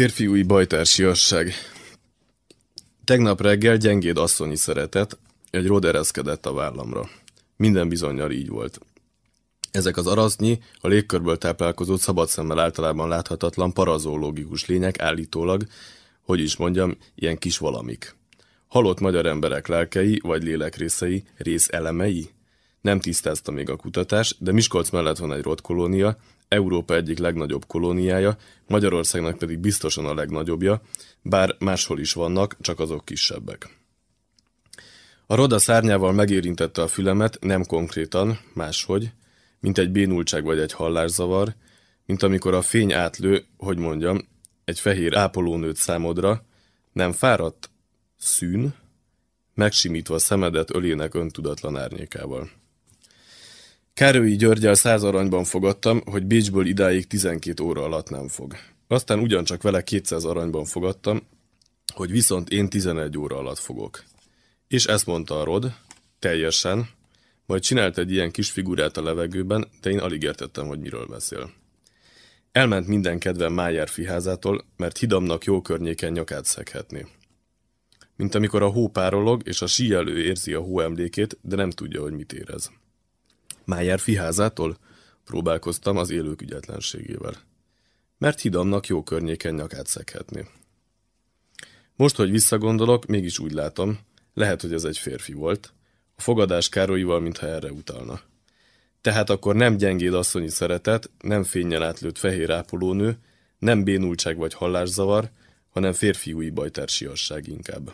Férfiúi bajtársiasság. Tegnap reggel gyengéd asszonyi szeretet, egy rod ereszkedett a vállamra. Minden bizonyal így volt. Ezek az arasznyi, a légkörből táplálkozó szabad szemmel általában láthatatlan parazológikus lények állítólag, hogy is mondjam, ilyen kis valamik. Halott magyar emberek lelkei vagy lélekrészei, részelemei? Nem tisztázta még a kutatás, de Miskolc mellett van egy kolónia, Európa egyik legnagyobb kolóniája, Magyarországnak pedig biztosan a legnagyobbja, bár máshol is vannak, csak azok kisebbek. A roda szárnyával megérintette a fülemet, nem konkrétan, máshogy, mint egy bénultság vagy egy hallászavar, mint amikor a fény átlő, hogy mondjam, egy fehér ápolónőt számodra, nem fáradt? Szűn? Megsimítva szemedet ölének öntudatlan árnyékával. Károlyi Györgyel száz aranyban fogadtam, hogy Bécsből idáig 12 óra alatt nem fog. Aztán ugyancsak vele 200 aranyban fogadtam, hogy viszont én 11 óra alatt fogok. És ezt mondta a Rod, teljesen, majd csinált egy ilyen kis figurát a levegőben, de én alig értettem, hogy miről beszél. Elment minden kedven Májár fiházától, mert hidamnak jó környéken nyakát szeghetni. Mint amikor a hó párolog, és a síelő érzi a hó emlékét, de nem tudja, hogy mit érez. Májár fiházától? Próbálkoztam az élők ügyetlenségével. Mert hidamnak jó környéken nyakát szeghetni. Most, hogy visszagondolok, mégis úgy látom, lehet, hogy ez egy férfi volt. A fogadás Károlyival, mintha erre utalna. Tehát akkor nem gyengéd asszonyi szeretet, nem fényen átlőtt fehér ápolónő, nem bénultság vagy hallászavar, hanem férfiúi bajtársiasság inkább.